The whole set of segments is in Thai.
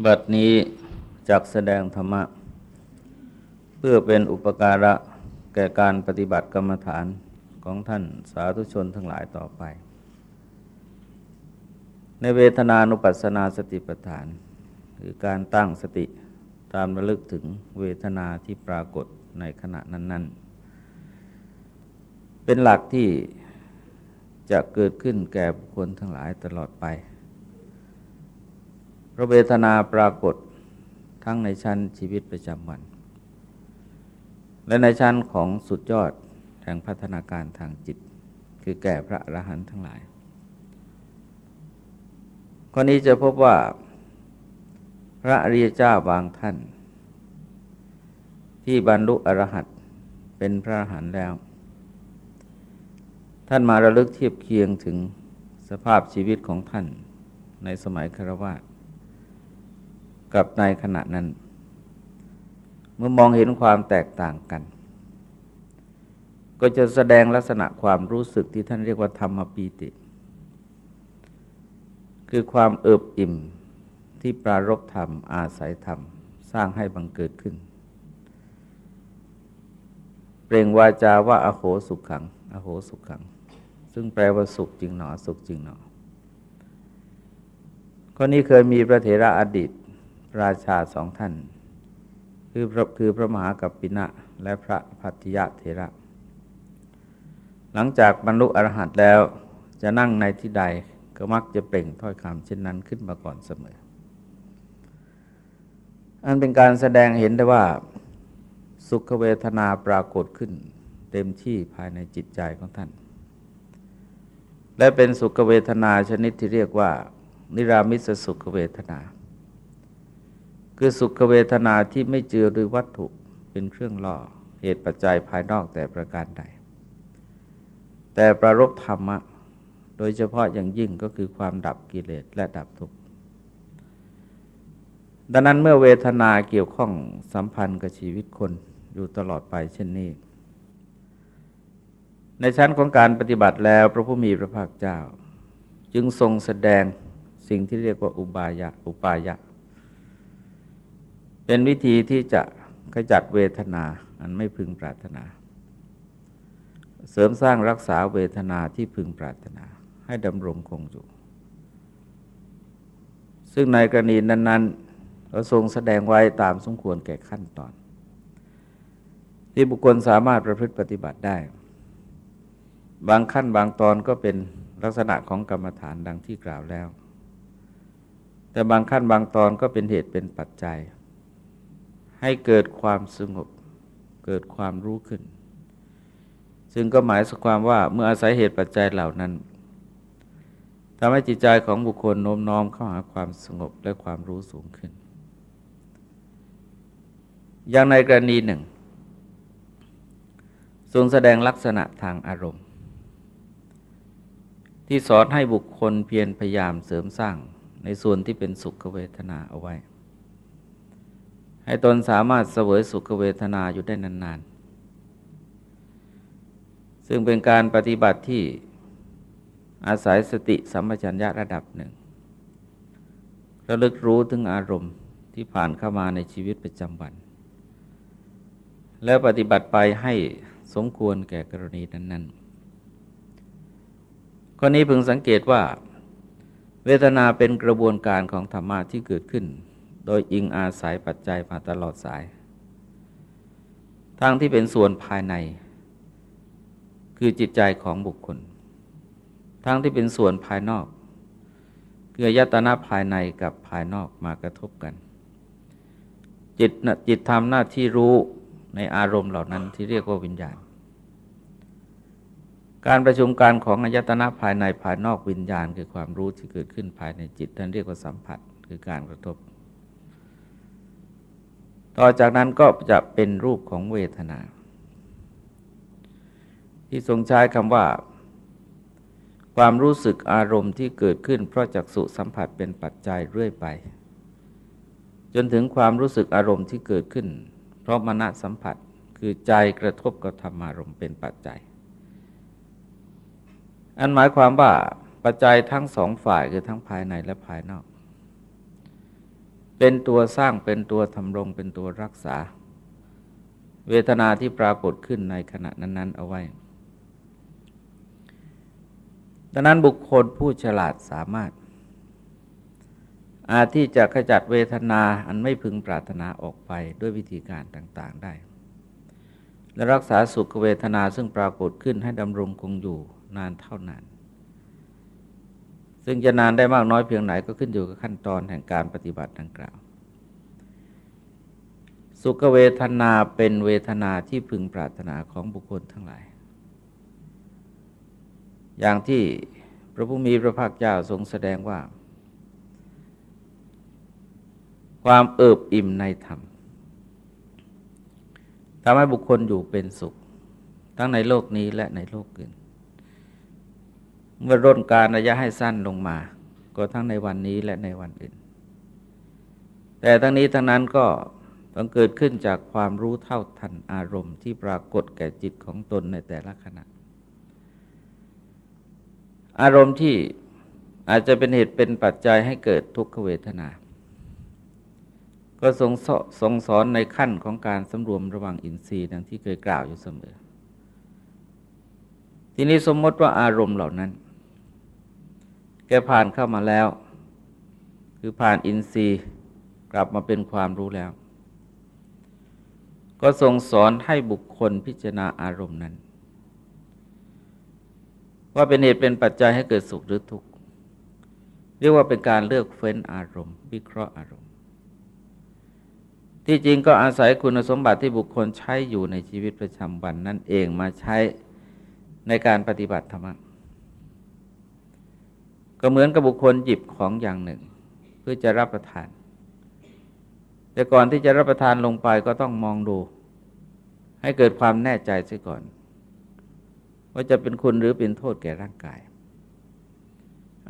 บัดนี้จักแสดงธรรมะ เพื่อเป็นอุปการะแก่การปฏิบัติกรรมฐานของท่านสาธุชนทั้งหลายต่อไป ในเวทนานุปัสสนาสติปัฏฐาน คือการตั้งสติตามระลึกถึงเวทนาที่ปรากฏในขณะนั้น ๆ เป็นหลักที่จะเกิดขึ้นแก่บุคคลทั้งหลายตลอดไป พระเวทนาปรากฏทั้งในชั้นชีวิตประจำวัน และในชั้นของสุดยอดแห่งพัฒนาการทางจิต คือแก่พระอรหันต์ทั้งหลายข้อนี้จะพบว่าพระอริยเจ้าบางท่าน ที่บรรลุอรหัตเป็นพระอรหันต์แล้ว ท่านมาระลึกเทียบเคียงถึงสภาพชีวิตของท่านในสมัยครวาส กับในขณะนั้น เมื่อมองเห็นความแตกต่างกัน ก็จะแสดงลักษณะความรู้สึกที่ท่านเรียกว่าธรรมปีติ คือความเอิบอิ่มที่ปรารบธรรม อาศัยธรรม สร้างให้บังเกิดขึ้น เปล่งวาจาว่า อโหสุขขัง อโหสุขขัง ซึ่งแปลว่าสุขจริงหนอ สุขจริงหนอคนนี้เคยมีพระเถระอดีต ราชาสองท่าน คือพระคือพระมหากัปปินะและพระพัทยเถระ หลังจากบรรลุอรหัตแล้วจะนั่งในที่ใดก็มักจะเปล่งถ้อยคำเช่นนั้นขึ้นมาก่อนเสมอ อันเป็นการแสดงเห็นได้ว่า สุขเวทนาปรากฏขึ้น เต็มที่ภายในจิตใจของท่าน และเป็นสุขเวทนาชนิดที่เรียกว่า นิรามิสสุขเวทนา คือสุขเวทนาที่ไม่เจือด้วยวัตถุเป็นเครื่องล่อเหตุปัจจัยภายนอกแต่ประการใด แต่ประรบธรรมะ โดยเฉพาะอย่างยิ่งก็คือความดับกิเลสและดับทุกข์ดังนั้นเมื่อเวทนาเกี่ยวข้องสัมพันธ์กับชีวิตคนอยู่ตลอดไปเช่นนี้ ในชั้นของการปฏิบัติแล้วพระผู้มีพระภาคเจ้า จึงทรงแสดงสิ่งที่เรียกว่าอุบายะอุปายะ เป็นวิธีที่จะขจัดเวทนาอันไม่พึงปรารถนา เสริมสร้างรักษาเวทนาที่พึงปรารถนา ให้ดำรงคงอยู่ ซึ่งในกรณีนั้นๆเราทรงแสดงไว้ตามสมควรแก่ขั้นตอน ที่บุคคลสามารถประพฤติปฏิบัติได้ บางขั้นบางตอนก็เป็นลักษณะของกรรมฐานดังที่กล่าวแล้ว แต่บางขั้นบางตอนก็เป็นเหตุเป็นปัจจัย ให้เกิดความสงบ เกิดความรู้ขึ้น ซึ่งก็หมายความว่าเมื่ออาศัยเหตุปัจจัยเหล่านั้นทำให้จิตใจของบุคคลโน้มน้อมเข้าหาความสงบและความรู้สูงขึ้น อย่างในกรณีหนึ่ง ทรงแสดงลักษณะทางอารมณ์ ที่สอนให้บุคคลเพียรพยายามเสริมสร้างในส่วนที่เป็นสุขเวทนาเอาไว้ ให้ตนสามารถเสวยสุขเวทนาอยู่ได้นานๆ ซึ่งเป็นการปฏิบัติที่อาศัยสติสัมปชัญญะระดับหนึ่ง ระลึกรู้ถึงอารมณ์ที่ผ่านเข้ามาในชีวิตประจำวัน แล้วปฏิบัติไปให้สมควรแก่กรณีนั้นๆข้อนี้พึงสังเกตว่า เวทนาเป็นกระบวนการของธรรมะที่เกิดขึ้น โดยอิงอาศัยปัจจัยมาตลอดสาย ทั้งที่เป็นส่วนภายใน คือจิตใจของบุคคล ทั้งที่เป็นส่วนภายนอก คือยตนาภายในกับภายนอกมากระทบกัน จิตจิตทำหน้าที่รู้ในอารมณ์เหล่านั้นที่เรียกว่าวิญญาณ การประชุมการของอายตนะภายในภายนอกวิญญาณ คือความรู้ที่เกิดขึ้นภายในจิตท่านเรียกว่าสัมผัสคือการกระทบ ต่อจากนั้นก็จะเป็นรูปของเวทนา ที่ทรงใช้คำว่า ความรู้สึกอารมณ์ที่เกิดขึ้นเพราะจักสุสัมผัสเป็นปัจจัยเรื่อยไป จนถึงความรู้สึกอารมณ์ที่เกิดขึ้น เพราะมณะสัมผัสคือใจกระทบกับธรรมารมณ์เป็นปัจจัย อันหมายความว่าปัจจัยทั้งสองฝ่ายคือทั้งภายในและภายนอก เป็นตัวสร้างเป็นตัวทำรงเป็นตัวรักษา เวทนาที่ปรากฏขึ้นในขณะนั้น ๆ เอาไว้ ดังนั้นบุคคลผู้ฉลาดสามารถ อาจที่จะขจัดเวทนาอันไม่พึงปรารถนาออกไปด้วยวิธีการต่างๆได้ และรักษาสุขเวทนาซึ่งปรากฏขึ้นให้ดำรงคงอยู่นานเท่านาน ซึ่งจะนานได้มากน้อยเพียงไหนก็ขึ้นอยู่กับขั้นตอนแห่งการปฏิบัติดังกล่าว สุขเวทนาเป็นเวทนาที่พึงปรารถนาของบุคคลทั้งหลาย อย่างที่พระผู้มีพระภาคเจ้าทรงแสดงว่า ความเอิบอิ่มในธรรมทำให้บุคคลอยู่เป็นสุข ทั้งในโลกนี้และในโลกอื่น เมื่อร่นการระยะให้สั้นลงมา ก็ทั้งในวันนี้และในวันอื่น แต่ทั้งนี้ทั้งนั้นก็ต้องเกิดขึ้นจากความรู้เท่าทันอารมณ์ที่ปรากฏแก่จิตของตนในแต่ละขณะ อารมณ์ที่อาจจะเป็นเหตุเป็นปัจจัยให้เกิดทุกขเวทนา ก็ทรงทรงสอนในขั้นของการสำรวมระวังอินทรีย์ดังที่เคยกล่าวอยู่เสมอ ทีนี้สมมติว่าอารมณ์เหล่านั้น ผ่านเข้ามาแล้ว คือผ่านอินทรีย์กลับมาเป็นความรู้แล้ว ก็ทรงสอนให้บุคคลพิจารณาอารมณ์นั้น ว่าเป็นเหตุเป็นปัจจัยให้เกิดสุขหรือทุกข์เรียกว่าเป็นการเลือกเฟ้นอารมณ์ วิเคราะห์อารมณ์ ที่จริงก็อาศัยคุณสมบัติที่บุคคลใช้อยู่ในชีวิตประจำวันนั่นเองมาใช้ในการปฏิบัติธรรม ก็เหมือนกับบุคคลหยิบของอย่างหนึ่ง เพื่อจะรับประทาน แต่ก่อนที่จะรับประทานลงไปก็ต้องมองดู ให้เกิดความแน่ใจเสียก่อน ว่าจะเป็นคุณหรือเป็นโทษแก่ร่างกาย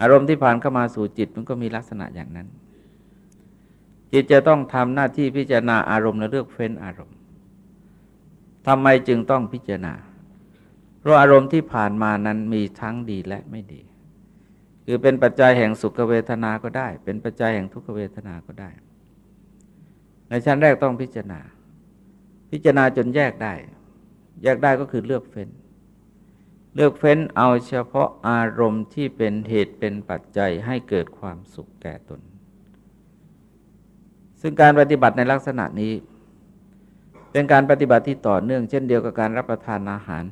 อารมณ์ที่ผ่านเข้ามาสู่จิตมันก็มีลักษณะอย่างนั้น จิตจะต้องทำหน้าที่พิจารณาอารมณ์และเลือกเฟ้นอารมณ์ทำไมจึงต้องพิจารณาเพราะอารมณ์ที่ผ่านมานั้นมีทั้งดีและไม่ดี คือเป็นปัจจัยแห่งสุขเวทนาก็ได้ เป็นปัจจัยแห่งทุกขเวทนาก็ได้ ในชั้นแรกต้องพิจารณา พิจารณาจนแยกได้ แยกได้ก็คือเลือกเฟ้น เลือกเฟ้นเอาเฉพาะอารมณ์ที่เป็นเหตุเป็นปัจจัยให้เกิดความสุขแก่ตน ซึ่งการปฏิบัติในลักษณะนี้ เป็นการปฏิบัติที่ต่อเนื่อง เช่นเดียวกับการรับประทานอาหาร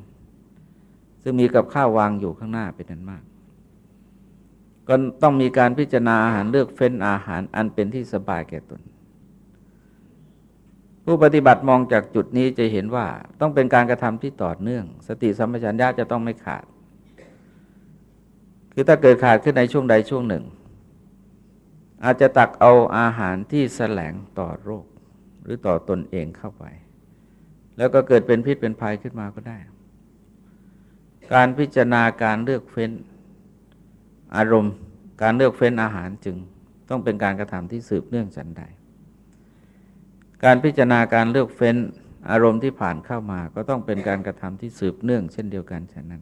ซึ่งมีกับข้าววางอยู่ข้างหน้าเป็นนั้นมาก ก็ต้องมีการพิจารณาอาหารเลือกเฟ้นอาหารอันเป็นที่สบายแก่ตน ผู้ปฏิบัติมองจากจุดนี้จะเห็นว่าต้องเป็นการกระทำที่ต่อเนื่อง สติสัมปชัญญะจะต้องไม่ขาด คือถ้าเกิดขาดขึ้นในช่วงใดช่วงหนึ่ง อาจจะตักเอาอาหารที่แสลงต่อโรค หรือต่อตนเองเข้าไป แล้วก็เกิดเป็นพิษเป็นภัยขึ้นมาก็ได้ การพิจารณาการเลือกเฟ้น อารมณ์การเลือกเฟ้นอาหารจึงต้องเป็นการกระทำที่สืบเนื่องฉันใด การพิจารณาการเลือกเฟ้นอารมณ์ที่ผ่านเข้ามาก็ต้องเป็นการกระทำที่สืบเนื่อง เช่นเดียวกันฉะนั้น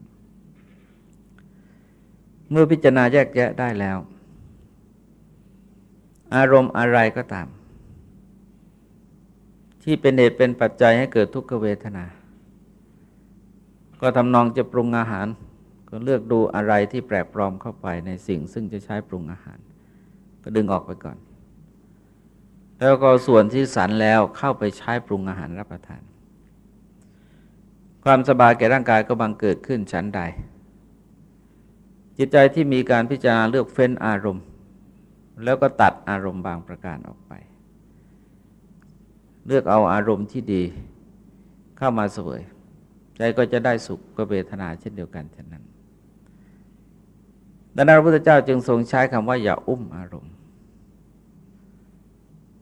เมื่อพิจารณาแยกแยะได้แล้ว อารมณ์อะไรก็ตาม ที่เป็นเหตุเป็นปัจจัยให้เกิดทุกขเวทนา ก็ทำนองจะปรุงอาหาร ก็เลือกดูอะไรที่แปลกปลอมเข้าไปในสิ่งซึ่งจะใช้ปรุงอาหาร ก็ดึงออกไปก่อน แล้วก็ส่วนที่สันแล้วเข้าไปใช้ปรุงอาหารรับประทาน ความสบายแก่ร่างกายก็บังเกิดขึ้นชั้นใด จิตใจที่มีการพิจารณาเลือกเฟ้นอารมณ์ แล้วก็ตัดอารมณ์บางประการออกไป เลือกเอาอารมณ์ที่ดีเข้ามาเสวยใจก็จะได้สุขก็เวทนาเช่นเดียวกันฉะนั้น ดังนั้นพระพุทธเจ้าจึงทรงใช้คำว่าอย่าอุ้มอารมณ์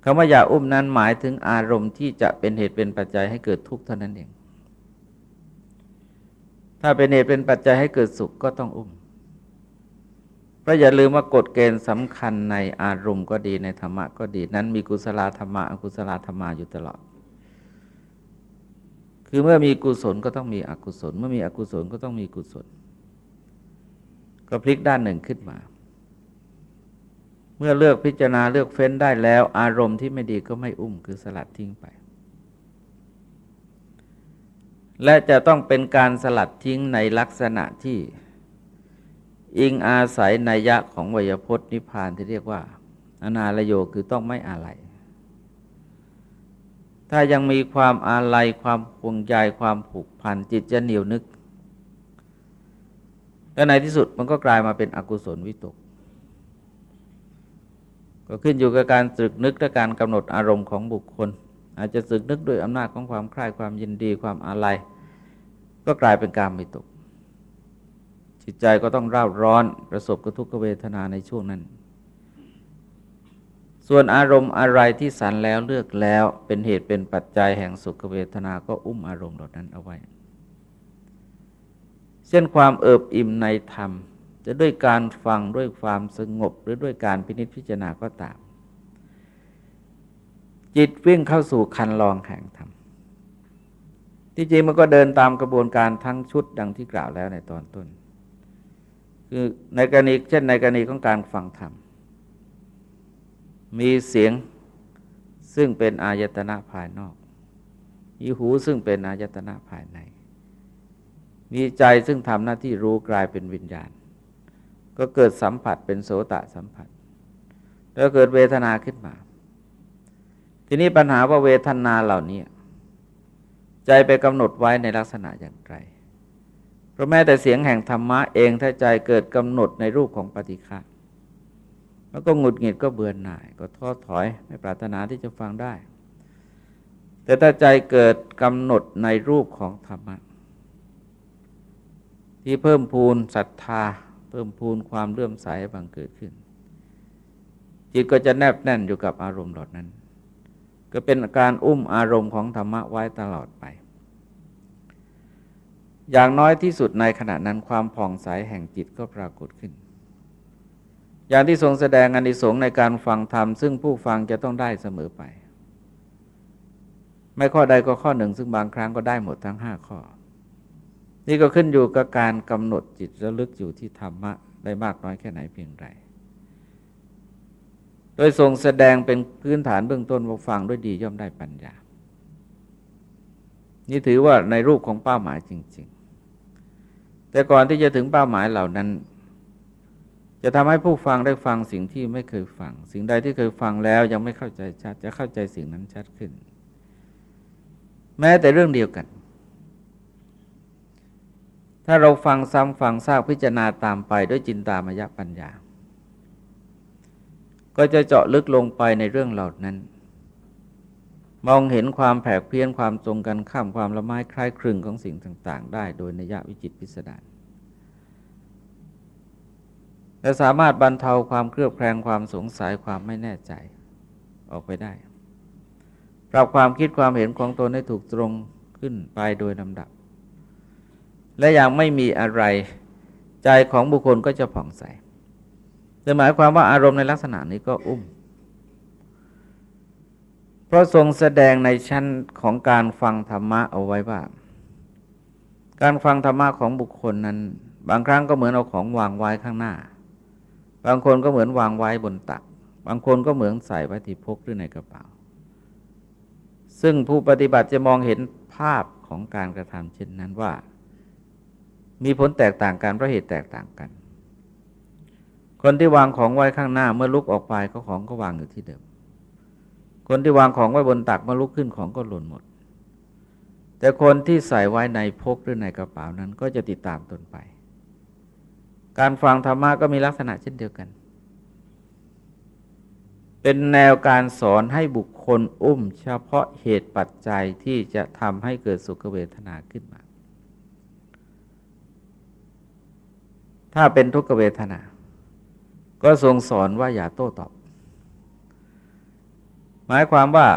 คำว่าอย่าอุ้มนั้นหมายถึงอารมณ์ที่จะเป็นเหตุเป็นปัจจัยให้เกิดทุกข์เท่านั้นเอง ถ้าเป็นเหตุเป็นปัจจัยให้เกิดสุขก็ต้องอุ้ม เพราะอย่าลืมว่ากฎเกณฑ์สำคัญในอารมณ์ก็ดีในธรรมะก็ดี นั้นมีกุศลธรรมะอกุศลธรรมะอยู่ตลอด คือเมื่อมีกุศลก็ต้องมีอกุศล เมื่อมีอกุศลก็ต้องมีกุศล ก็พลิกด้านหนึ่งขึ้นมา เมื่อเลือกพิจารณาเลือกเฟ้นได้แล้ว อารมณ์ที่ไม่ดีก็ไม่อุ้มคือสลัดทิ้งไป และจะต้องเป็นการสลัดทิ้งในลักษณะที่อิงอาศัยนัยยะของวยพจน์นิพพานที่เรียกว่า อนาลโยคือต้องไม่อาลัยถ้ายังมีความอาลัยความห่วงใยความผูกพันจิตจะเหนียวนึก และในที่สุดมันก็กลายมาเป็นอกุศลวิตก ก็ขึ้นอยู่กับการสึกนึกและการกำหนดอารมณ์ของบุคคล อาจจะสึกนึกด้วยอำนาจของความคลายความยินดีความอาลัยก็กลายเป็นการวิตก จิตใจก็ต้องร่าร้อนประสบกับทุกขเวทนาในช่วงนั้นส่วนอารมณ์อะไรที่สันแล้วเลือกแล้วเป็นเหตุเป็นปัจจัยแห่งสุขเวทนาก็อุ้มอารมณ์เหล่านั้นเอาไว้ เช่นความเอิบอิ่มในธรรม จะด้วยการฟังด้วยความสงบ หรือด้วยการพินิจพิจารณาก็ตาม จิตวิ่งเข้าสู่คันลองแห่งธรรม ที่จริงมันก็เดินตามกระบวนการทั้งชุดดังที่กล่าวแล้วในตอนต้น คือในกรณีเช่นในกรณีของการฟังธรรม มีเสียงซึ่งเป็นอายตนะภายนอกมีหูซึ่งเป็นอายตนะภายใน มีใจซึ่งทำหน้าที่รู้กลายเป็นวิญญาณ ก็เกิดสัมผัสเป็นโสตสัมผัส แล้วเกิดเวทนาขึ้นมา ทีนี้ปัญหาว่าเวทนาเหล่านี้ใจไปกำหนดไว้ในลักษณะอย่างไรเพราะแม้แต่เสียงแห่งธรรมะเองถ้าใจเกิดกำหนดในรูปของปฏิฆะแล้วก็หงุดหงิดก็เบื่อหน่าย ก็ท้อถอยไม่ปรารถนาที่จะฟังได้ แต่ถ้าใจเกิดกำหนดในรูปของธรรมะ ที่เพิ่มพูนศรัทธา เพิ่มพูนความเลื่อมใสบังเกิดขึ้น จิตก็จะแนบแน่นอยู่กับอารมณ์เหล่านั้น ก็เป็นการอุ้มอารมณ์ของธรรมะไว้ตลอดไป อย่างน้อยที่สุดในขณะนั้นความผ่องใสแห่งจิตก็ปรากฏขึ้น อย่างที่ทรงแสดงอนิสงส์ในการฟังธรรมซึ่งผู้ฟังจะต้องได้เสมอไป ไม่ข้อใดก็ข้อหนึ่ง ซึ่งบางครั้งก็ได้หมดทั้งห้าข้อ นี่ก็ขึ้นอยู่กับการกำหนดจิตระลึกอยู่ที่ธรรมะได้มากน้อยแค่ไหนเพียงไร โดยทรงแสดงเป็นพื้นฐานเบื้องต้นว่าฟังด้วยดีย่อมได้ปัญญา นี่ถือว่าในรูปของเป้าหมายจริง ๆ แต่ก่อนที่จะถึงเป้าหมายเหล่านั้น จะทำให้ผู้ฟังได้ฟังสิ่งที่ไม่เคยฟัง สิ่งใดที่เคยฟังแล้วยังไม่เข้าใจชัด จะเข้าใจสิ่งนั้นชัดขึ้น แม้แต่เรื่องเดียวกัน ถ้าเราฟังซ้ำฟังซากพิจารณาตามไปด้วยจินตามยปัญญา ก็จะเจาะลึกลงไปในเรื่องเหล่านั้น มองเห็นความแผกเพี้ยนความตรงกันข้ามความละไม้คล้ายคลึงของสิ่งต่าง ๆ ได้โดยนัยวิจิตพิสดารและสามารถบรรเทาความเครือบแคลงความสงสัยความไม่แน่ใจออกไปได้ ปรับความคิดความเห็นของตนให้ถูกตรงขึ้นไปโดยลำดับ และอย่างไม่มีอะไรใจของบุคคลก็จะผ่องใสจะหมายความว่าอารมณ์ในลักษณะนี้ก็อุ้ม เพราะทรงแสดงในชั้นของการฟังธรรมะเอาไว้ว่า การฟังธรรมะของบุคคลนั้น บางครั้งก็เหมือนเอาของวางไว้ข้างหน้า บางคนก็เหมือนวางไว้บนตัก บางคนก็เหมือนใส่ไว้ที่พกหรือในกระเป๋า ซึ่งผู้ปฏิบัติจะมองเห็นภาพของการกระทำเช่นนั้นว่า มีผลแตกต่างกันเพราะเหตุแตกต่างกัน คนที่วางของไว้ข้างหน้าเมื่อลุกออกไปก็ของก็วางอยู่ที่เดิม คนที่วางของไว้บนตักเมื่อลุกขึ้นของก็หล่นหมด แต่คนที่ใส่ไว้ในพกหรือในกระเป๋านั้นก็จะติดตามตนไป การฟังธรรมะก็มีลักษณะเช่นเดียวกัน เป็นแนวการสอนให้บุคคลอุ้ม เฉพาะเหตุปัจจัยที่จะทำให้เกิดสุขเวทนาขึ้นมา ถ้าเป็นทุกขเวทนา ก็ทรงสอนว่าอย่าโต้ตอบ หมายความว่า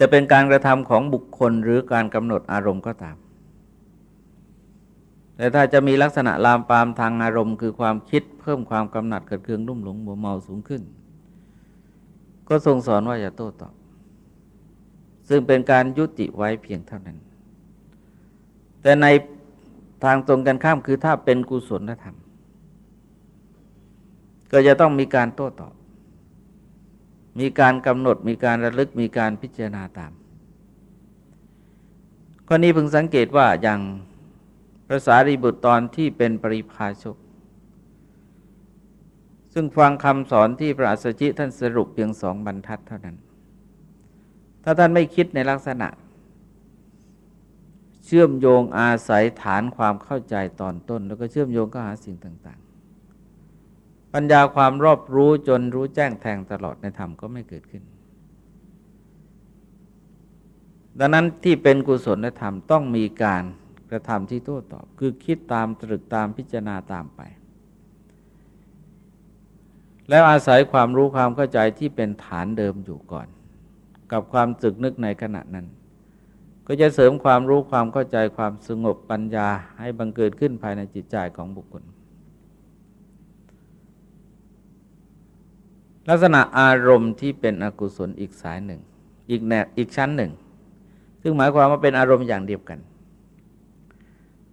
จะเป็นการกระทำของบุคคลหรือการกำหนดอารมณ์ก็ตาม แต่ถ้าจะมีลักษณะลามปามทางอารมณ์คือความคิดเพิ่มความกำหนัดเกิดเครื่องรุ่มหลงมัวเมาสูงขึ้น ก็ทรงสอนว่าอย่าโต้ตอบ ซึ่งเป็นการยุติไว้เพียงเท่านั้น แต่ใน ทางตรงกันข้ามคือถ้าเป็นกุศลธรรม ก็จะต้องมีการโต้ตอบ มีการกำหนดมีการระลึกมีการพิจารณาตามข้อนี้พึงสังเกตว่าอย่างภาษารีบุตรตอนที่เป็นปริพาชก ซึ่งฟังคำสอนที่พระอัสสชิท่านสรุปเพียงสองบรรทัดเท่านั้น ถ้าท่านไม่คิดในลักษณะ เชื่อมโยงอาศัยฐานความเข้าใจตอนต้น แล้วก็เชื่อมโยงก็หาสิ่งต่าง ๆ ปัญญาความรอบรู้จนรู้แจ้งแทงตลอดในธรรมก็ไม่เกิดขึ้น ดังนั้นที่เป็นกุศลธรรมต้องมีการกระทำที่โต้ตอบ คือคิดตามตรึกตามพิจารณาตามไป แล้วอาศัยความรู้ความเข้าใจที่เป็นฐานเดิมอยู่ก่อน กับความตึกนึกในขณะนั้น ก็จะเสริมความรู้ความเข้าใจความสงบปัญญาให้บังเกิดขึ้นภายในจิตใจของบุคคล ลักษณะอารมณ์ที่เป็นอกุศลอีกสายหนึ่ง อีกแนวอีกชั้นหนึ่ง ซึ่งหมายความว่าเป็นอารมณ์อย่างเดียวกัน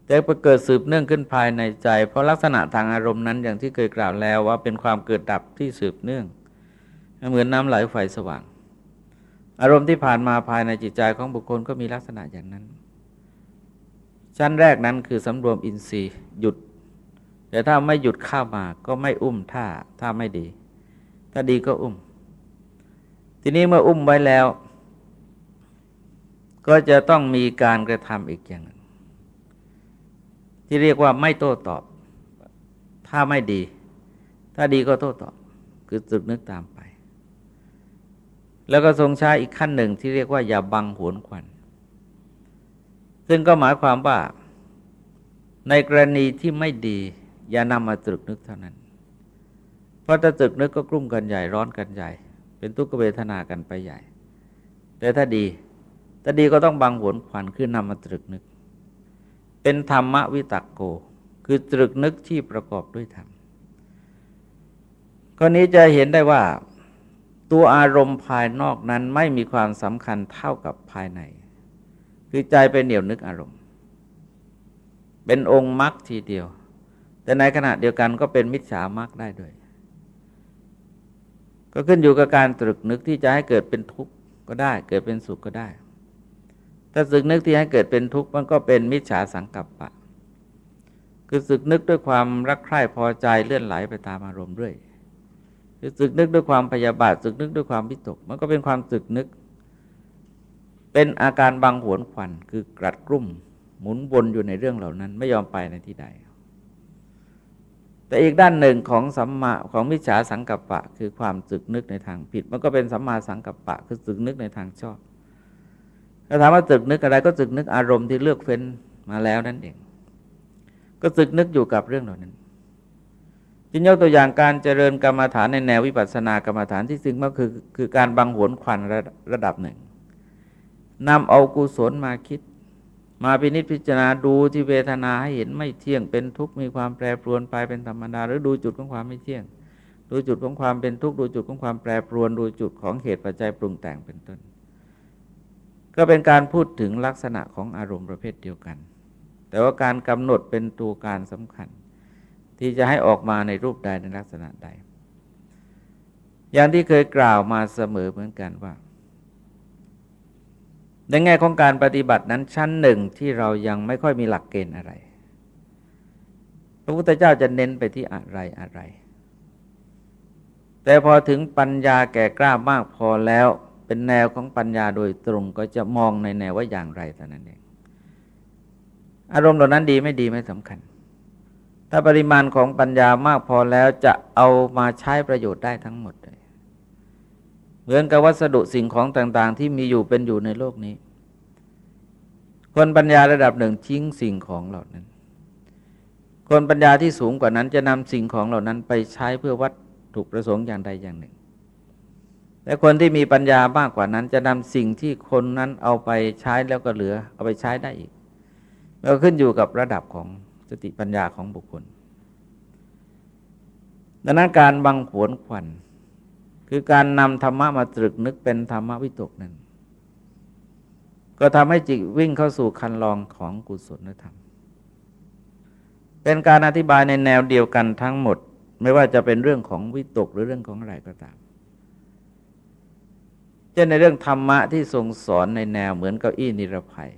แต่เกิดสืบเนื่องขึ้นภายในใจ เพราะลักษณะทางอารมณ์นั้นอย่างที่เคยกล่าวแล้วว่าเป็นความเกิดดับที่สืบเนื่อง เหมือนน้ำไหลไฟสว่าง อารมณ์ที่ผ่านมาภายในจิตใจของบุคคลก็มีลักษณะอย่างนั้น ชั้นแรกนั้นคือสำรวมอินทรีย์หยุด แต่ถ้าไม่หยุดเข้ามาก็ไม่อุ้มถ้าถ้าไม่ดี ถ้าดีก็อุ้ม ทีนี้เมื่ออุ้มไว้แล้ว ก็จะต้องมีการกระทำอีกอย่างหนึ่งที่เรียกว่าไม่โต้ตอบ ถ้าไม่ดี ถ้าดีก็โต้ตอบ คือตึกนึกตามไป แล้วก็ทรงใช้อีกขั้นหนึ่งที่เรียกว่าอย่าบังหวนควัน ซึ่งก็หมายความว่า ในกรณีที่ไม่ดี อย่านำมาตรึกนึกเท่านั้น เพราะถ้าตรึกนึกก็กลุ้มกันใหญ่ร้อนกันใหญ่ เป็นทุกขเวทนากันไปใหญ่ แต่ถ้าดีแต่ดีก็ต้องบังหวนขวัญคือนำมาตรึกนึก เป็นธรรมวิตักโก คือตรึกนึกที่ประกอบด้วยธรรมข้อนี้จะเห็นได้ว่า ตัวอารมณ์ภายนอกนั้นไม่มีความสำคัญเท่ากับภายใน คือใจเป็นเหนี่ยวนึกอารมณ์ เป็นองค์มรรคทีเดียว แต่ในขณะเดียวกันก็เป็นมิจฉามรรคได้ด้วย ก็ขึ้นอยู่กับการตรึกนึกที่จะให้เกิดเป็นทุกข์ก็ได้ เกิดเป็นสุขก็ได้ ถ้าสึกนึกที่ให้เกิดเป็นทุกข์มันก็เป็นมิจฉาสังกัปปะ คือสึกนึกด้วยความรักใคร่พอใจเลื่อนไหลไปตามอารมณ์เรื่อย คือสึกนึกด้วยความพยาบาทสึกนึกด้วยความวิตก มันก็เป็นความสึกนึก เป็นอาการบางหวนขวัญคือกรัดกรุ่ม หมุนวนอยู่ในเรื่องเหล่านั้น ไม่ยอมไปในที่ใด แต่อีกด้านหนึ่งของสัมมาของมิจฉาสังกัปปะ คือความสึกนึกในทางผิด มันก็เป็นสัมมาสังกัปปะ คือสึกนึกในทางชอบถ้าถามว่าตึกนึกอะไรก็ตึกนึกอารมณ์ที่เลือกเฟ้นมาแล้วนั่นเอง ก็ตึกนึกอยู่กับเรื่องเหล่านั้น จึงยกตัวอย่างการเจริญกรรมฐานในแนววิปัสสนากรรมฐานที่ซึ่งก็คือคือการบังหวนควันระระดับหนึ่งนำเอากุศลมาคิด มาพินิจพิจารณาดูที่เวทนาให้เห็นไม่เที่ยงเป็นทุกข์มีความแปรปรวนไปเป็นธรรมดาหรือดูจุดของความไม่เที่ยง ดูจุดของความเป็นทุกข์ดูจุดของความแปรปรวนดูจุดของเหตุปัจจัยปรุงแต่งเป็นต้น ก็เป็นการพูดถึงลักษณะของอารมณ์ประเภทเดียวกัน แต่ว่าการกำหนดเป็นตัวการสำคัญ ที่จะให้ออกมาในรูปใดในลักษณะใด อย่างที่เคยกล่าวมาเสมอเหมือนกันว่า ในแง่ของการปฏิบัตินั้นชั้นหนึ่งที่เรายังไม่ค่อยมีหลักเกณฑ์อะไร พระพุทธเจ้าจะเน้นไปที่อะไรอะไร แต่พอถึงปัญญาแก่กล้ามากพอแล้วเป็นแนวของปัญญาโดยตรงก็จะมองในแนวว่าอย่างไรเท่นั้นเองอารมณ์เหล่านั้นดีไม่ดีไม่สำคัญ ถ้าปริมาณของปัญญามากพอแล้วจะเอามาใช้ประโยชน์ได้ทั้งหมดเลยเหมือนกับวัสดุสิ่งของต่าง ๆ ที่มีอยู่เป็นอยู่ในโลกนี้ คนปัญญาระดับหนึ่งทิ้งสิ่งของเหล่านั้น คนปัญญาที่สูงกว่านั้นจะนำสิ่งของเหล่านั้นไปใช้เพื่อวัตถุประสงค์อย่างใดอย่างหนึ่งแต่คนที่มีปัญญามากกว่านั้นจะนำสิ่งที่คนนั้นเอาไปใช้แล้วก็เหลือ เอาไปใช้ได้อีกแล้วขึ้นอยู่กับระดับของ สติปัญญาของบุคคลดังนั้นการบังผวนขวัญคือการนำธรรมะมาตรึกนึกเป็นธรรมวิตกนั้น ก็ทำให้จิตวิ่งเข้าสู่คันลองของกุศลธรรม เป็นการอธิบายในแนวเดียวกันทั้งหมด ไม่ว่าจะเป็นเรื่องของวิตกหรือเรื่องของอะไรก็ตามเช่นในเรื่องธรรมะที่ทรงสอนในแนวเหมือนเก้าอี้นิรภัย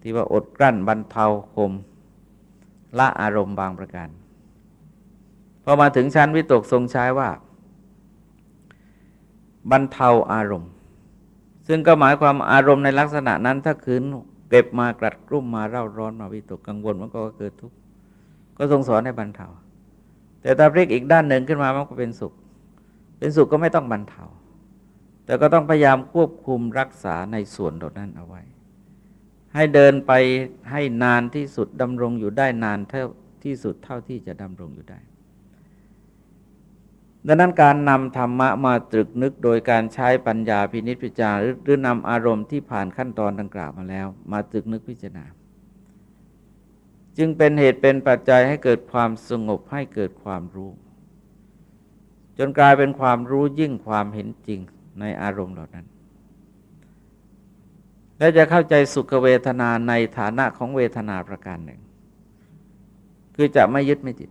ที่ว่าอดกลั้นบรรเทาคม ละอารมณ์บางประการพอมาถึงชั้นวิตกทรงใช้ว่า บรรเทาอารมณ์ ซึ่งก็หมายความอารมณ์ในลักษณะนั้น ถ้าคืนเก็บมากรัดกรุ่มมาเร่าร้อนมาวิตกกังวลมันก็เกิดทุกข์ก็ทรงสอนให้บรรเทา แต่ตาพลิกอีกด้านหนึ่งขึ้นมามันก็เป็นสุข เป็นสุขก็ไม่ต้องบรรเทา แต่ก็ต้องพยายามควบคุมรักษาในส่วนเหล่านั้นเอาไว้ ให้เดินไปให้นานที่สุดดำรงอยู่ได้นานเท่าที่สุดเท่าที่จะดำรงอยู่ได้ดังนั้นการนำธรรมะมาตรึกนึกโดยการใช้ปัญญาพินิจพิจารณาหรือนำอารมณ์ที่ผ่านขั้นตอนดังกล่าวมาแล้ว มาตรึกนึกพิจารณา จึงเป็นเหตุเป็นปัจจัยให้เกิดความสงบให้เกิดความรู้ จนกลายเป็นความรู้ยิ่งความเห็นจริงในอารมณ์เหล่านั้น และจะเข้าใจสุขเวทนาในฐานะของเวทนาประการหนึ่ง คือจะไม่ยึดไม่ติด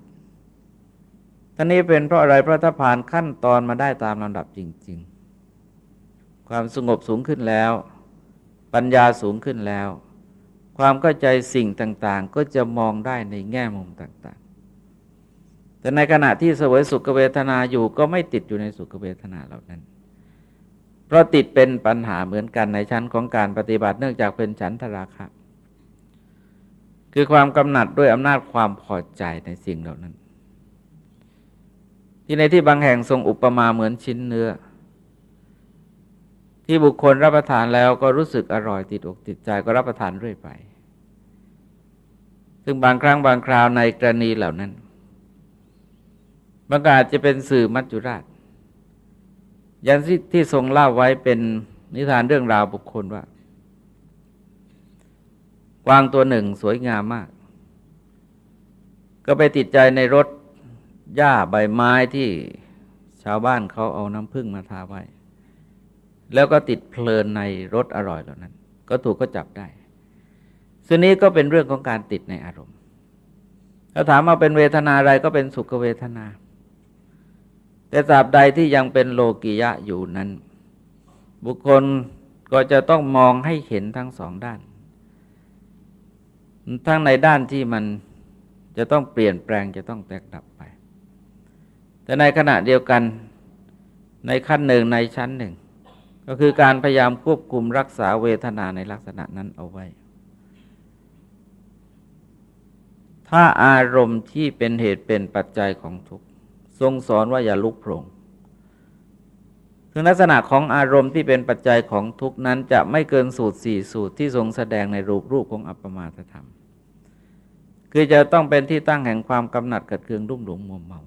ท่านี้เป็นเพราะอะไรเพราะถ้าผ่านขั้นตอนมาได้ตามลำดับจริง ๆ ความสงบสูงขึ้นแล้ว ปัญญาสูงขึ้นแล้ว ความเข้าใจสิ่งต่าง ๆ ก็จะมองได้ในแง่มุมต่าง ๆ แต่ในขณะที่สวยสุขเวทนาอยู่ก็ไม่ติดอยู่ในสุขเวทนาเหล่านั้น เพราะติดเป็นปัญหาเหมือนกันในชั้นของการปฏิบัติเนื่องจากเป็นฉันทราคะ คือความกำหนัดด้วยอำนาจความพอใจในสิ่งเหล่านั้น ที่ในที่บางแห่งทรงอุปมาเหมือนชิ้นเนื้อ ที่บุคคลรับประทานแล้วก็รู้สึกอร่อยติดอกติดใจก็รับประทานเรื่อยไป ซึ่งบางครั้งบางคราวในกรณีเหล่านั้นบางอาจจะเป็นสื่อมัจจุราช ยันที่ที่ทรงเล่าไว้เป็นนิทานเรื่องราวบุคคลว่ากวางตัวหนึ่งสวยงามมาก ก็ไปติดใจในรถหญ้าใบไม้ที่ชาวบ้านเขาเอาน้ำผึ้งมาทาไว้ แล้วก็ติดเพลินในรสอร่อยเหล่านั้น ก็ถูกก็จับได้ซึ่งนี้ก็เป็นเรื่องของการติดในอารมณ์ ถ้าถามมาเป็นเวทนาอะไรก็เป็นสุขเวทนา แต่ตราบใดที่ยังเป็นโลกิยะอยู่นั้น บุคคลก็จะต้องมองให้เห็นทั้งสองด้าน ทั้งในด้านที่มันจะต้องเปลี่ยนแปลงจะต้องแตกดับไป แต่ในขณะเดียวกันในขั้นหนึ่งในชั้นหนึ่ง ก็คือการพยายามควบคุมรักษาเวทนาในลักษณะนั้นเอาไว้ ถ้าอารมณ์ที่เป็นเหตุเป็นปัจจัยของทุกข์ ทรงสอนว่าอย่าลุกโผล่คือลักษณะของอารมณ์ที่เป็นปัจจัยของทุกนั้นจะไม่เกินสูตรสี่สูตรที่ทรงแสดงในรูปรูปของอัปปมาทธรรม คือจะต้องเป็นที่ตั้งแห่งความกำหนัดกัดเคืองรุ่มหลงมัวเมา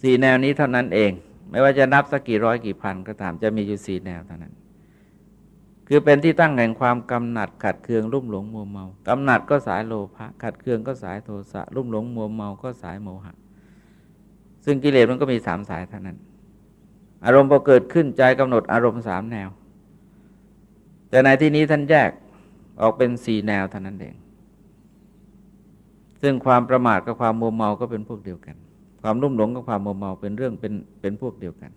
สี่แนวนี้เท่านั้นเอง ไม่ว่าจะนับสักกี่ร้อยกี่พันก็ตามจะมีอยู่สี่แนวเท่านั้น คือเป็นที่ตั้งแห่งความกำหนัดขัดเคืองรุ่มหลงมัวเมากำหนัดก็สายโลภะขัดเคืองก็สายโทสะรุ่มหลงมัวเมาก็สายโมหะ ซึ่งกิเลสมันก็มีสามสายเท่านั้น อารมณ์พอเกิดขึ้นใจกำหนดอารมณ์สามแนว แต่ในที่นี้ท่านแยกออกเป็นสี่แนวเท่านั้นเอง ซึ่งความประมาทกับความมัวเมาก็เป็นพวกเดียวกัน ความรุ่มหลงกับความมัวเมาเป็นเรื่องเป็นเป็นพวกเดียวกัน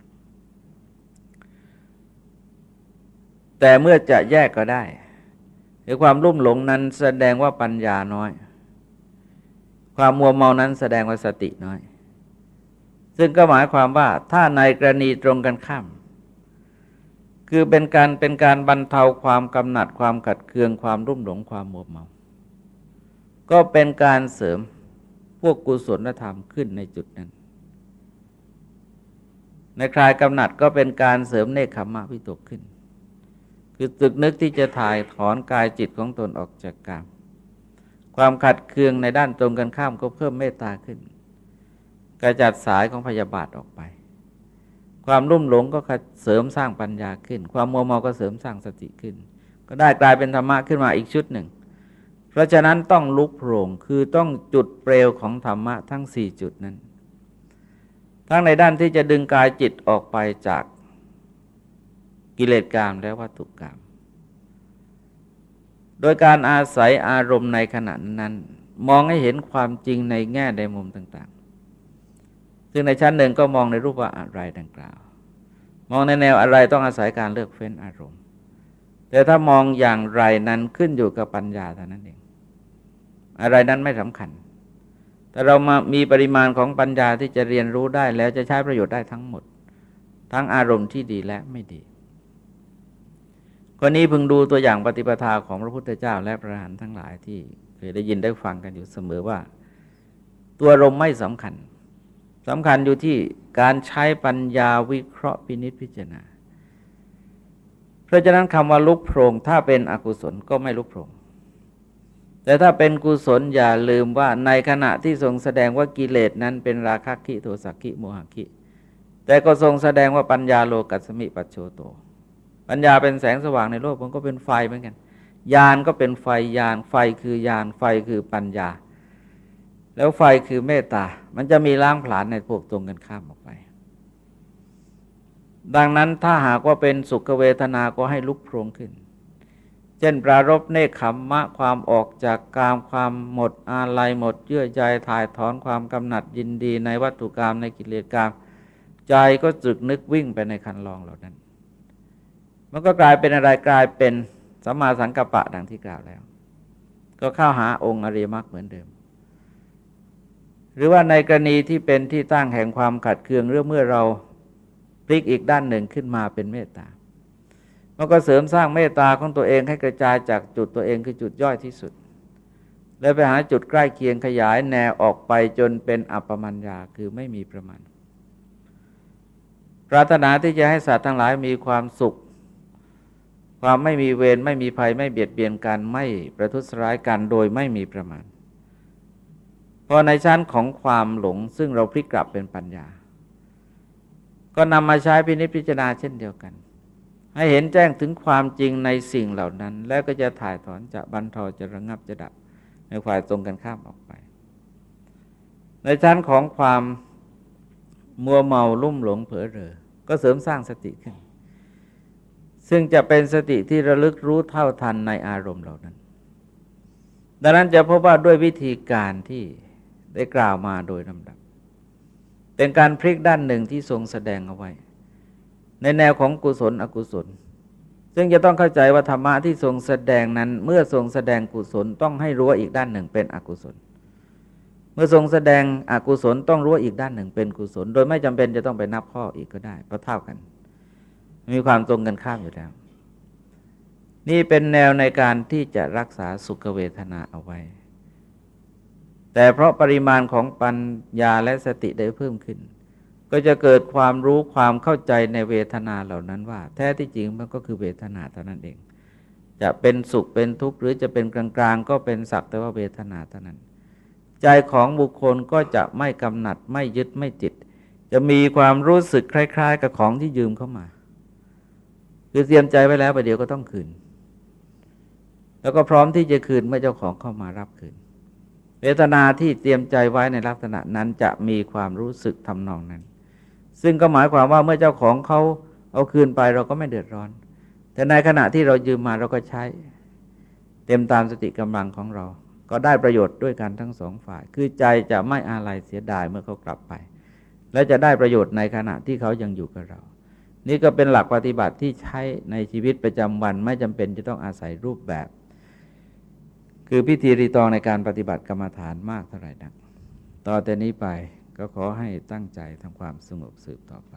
แต่เมื่อจะแยกก็ได้คือความรุ่มหลงนั้นแสดงว่าปัญญาน้อย ความมัวเมานั้นแสดงว่าสติน้อย ซึ่งก็หมายความว่าถ้าในกรณีตรงกันข้าม คือเป็นการเป็นการบรรเทาความกำหนัดความขัดเคืองความรุ่มหลงความมัวเมา ก็เป็นการเสริมพวกกุศลธรรมขึ้นในจุดนั้น ในคลายกำหนัดก็เป็นการเสริมเนคขมะวิตกขึ้น คือตึกนึกที่จะถ่ายถอนกายจิตของตนออกจากกาม ความขัดเคืองในด้านตรงกันข้ามก็เพิ่มเมตตาขึ้นกระจัดสายของพยาบาทออกไป ความรุ่มหลงก็เสริมสร้างปัญญาขึ้น ความมัวเมาก็เสริมสร้างสติขึ้น ก็ได้กลายเป็นธรรมะขึ้นมาอีกชุดหนึ่ง เพราะฉะนั้นต้องลุกโปร่งคือต้องจุดเปลวของธรรมะทั้งสี่จุดนั้น ทั้งในด้านที่จะดึงกายจิตออกไปจาก กิเลสกามและวัตถุกรรมโดยการอาศัยอารมณ์ในขณะนั้น มองให้เห็นความจริงในแง่ในมุมต่าง ๆ ซึ่งในชั้นหนึ่งก็มองในรูปว่าอะไรดังกล่าว มองในแนวอะไรต้องอาศัยการเลือกเฟ้นอารมณ์ แต่ถ้ามองอย่างไรนั้นขึ้นอยู่กับปัญญาเท่านั้นเอง อะไรนั้นไม่สำคัญแต่เรามามีปริมาณของปัญญาที่จะเรียนรู้ได้แล้วจะใช้ประโยชน์ได้ทั้งหมด ทั้งอารมณ์ที่ดีและไม่ดี คนนี้พึงดูตัวอย่างปฏิปทาของพระพุทธเจ้าและพระอรหันต์ทั้งหลายที่เคยได้ยินได้ฟังกันอยู่เสมอว่า ตัวอารมไม่สำคัญสำคัญอยู่ที่การใช้ปัญญาวิเคราะห์พินิจพิจารณา เพราะฉะนั้นคำว่าลุกโพรงถ้าเป็นอกุศลก็ไม่ลุกโพรงแต่ถ้าเป็นกุศลอย่าลืมว่าในขณะที่ทรงแสดงว่ากิเลสนั้นเป็นราคะคิโทสักขิโมหคิ แต่ก็ทรงแสดงว่าปัญญาโลกัสมิปัจโชโต ปัญญาเป็นแสงสว่างในโลกมันก็เป็นไฟเหมือนกันยานก็เป็นไฟยานไฟคือยานไฟคือปัญญา แล้วไฟคือเมตตา มันจะมีล้างผลาญในพวกตรงกันข้ามออกไป ดังนั้นถ้าหากว่าเป็นสุขเวทนาก็ให้ลุกโพรงขึ้น เช่นปรารบเนคขมมะความออกจากกามความหมดอาลัยหมดเยื่อใจถ่ายถอนความกำหนัดยินดีในวัตถุกรรมในกิเลสกรรมใจก็จึกนึกวิ่งไปในคันลองเหล่านั้น มันก็กลายเป็นอะไรกลายเป็นสัมมาสังกัปปะดังที่กล่าวแล้ว ก็เข้าหาองค์อริยมรรคเหมือนเดิม หรือว่าในกรณีที่เป็นที่ตั้งแห่งความขัดเคืองเรื่องเมื่อเราพลิกอีกด้านหนึ่งขึ้นมาเป็นเมตตา มันก็เสริมสร้างเมตตาของตัวเองให้กระจายจากจุดตัวเองคือจุดย่อยที่สุด แล้วไปหาจุดใกล้เคียงขยายแนวออกไปจนเป็นอัปปมัญญาคือไม่มีประมาณ ปรารถนาที่จะให้สัตว์ทั้งหลายมีความสุข ความไม่มีเวรไม่มีภัยไม่เบียดเบียนกันไม่ประทุษร้ายกันโดยไม่มีประมาณพอในชั้นของความหลงซึ่งเราพลิกกลับเป็นปัญญา ก็นำมาใช้พินิจพิจารณาเช่นเดียวกัน ให้เห็นแจ้งถึงความจริงในสิ่งเหล่านั้น แล้วก็จะถ่ายถอนจะบรรเทาจะระงับจะดับในฝ่ายตรงกันข้ามออกไป ในชั้นของความมัวเมาลุ่มหลงเผลอเรอก็เสริมสร้างสติขึ้น ซึ่งจะเป็นสติที่ระลึกรู้เท่าทันในอารมณ์เหล่านั้น ดังนั้นจะพบว่าด้วยวิธีการที่ได้กล่าวมาโดยลำดับ เป็นการพลิกด้านหนึ่งที่ทรงแสดงเอาไว้ ในแนวของกุศลอกุศล ซึ่งจะต้องเข้าใจว่าธรรมะที่ทรงแสดงนั้น เมื่อทรงแสดงกุศลต้องให้รู้ว่าอีกด้านหนึ่งเป็นอกุศล เมื่อทรงแสดงอกุศลต้องรู้ว่าอีกด้านหนึ่งเป็นกุศล โดยไม่จำเป็นจะต้องไปนับข้ออีกก็ได้เพราะเท่ากัน มีความตรงกันข้ามอยู่แล้ว นี่เป็นแนวในการที่จะรักษาสุขเวทนาเอาไว้ แต่เพราะปริมาณของปัญญาและสติได้เพิ่มขึ้น ก็จะเกิดความรู้ความเข้าใจในเวทนาเหล่านั้นว่า แท้ที่จริงมันก็คือเวทนาเท่านั้นเอง จะเป็นสุขเป็นทุกข์หรือจะเป็นกลางๆ ก็เป็นสักแต่ว่าเวทนาเท่านั้น ใจของบุคคลก็จะไม่กำหนัดไม่ยึดไม่จิต จะมีความรู้สึกคล้าย ๆ กับของที่ยืมเข้ามา คือเตรียมใจไว้แล้วประเดี๋ยวก็ต้องคืน แล้วก็พร้อมที่จะคืนเมื่อเจ้าของเข้ามารับคืน เวทนาที่เตรียมใจไว้ในลักษณะนั้นจะมีความรู้สึกทำนองนั้น ซึ่งก็หมายความว่าเมื่อเจ้าของเขาเอาคืนไปเราก็ไม่เดือดร้อน แต่ในขณะที่เรายืมมาเราก็ใช้ เต็มตามสติกำลังของเรา ก็ได้ประโยชน์ด้วยกันทั้งสองฝ่าย คือใจจะไม่อาลัยเสียดายเมื่อเขากลับไป และจะได้ประโยชน์ในขณะที่เขายังอยู่กับเรา นี่ก็เป็นหลักปฏิบัติที่ใช้ในชีวิตประจำวันไม่จำเป็นจะต้องอาศัยรูปแบบ คือพิธีรีตองในการปฏิบัติกรรมฐานมากเท่าไหร่นัก ต่อแต่นี้ไปก็ขอให้ตั้งใจทำความสงบสืบต่อไป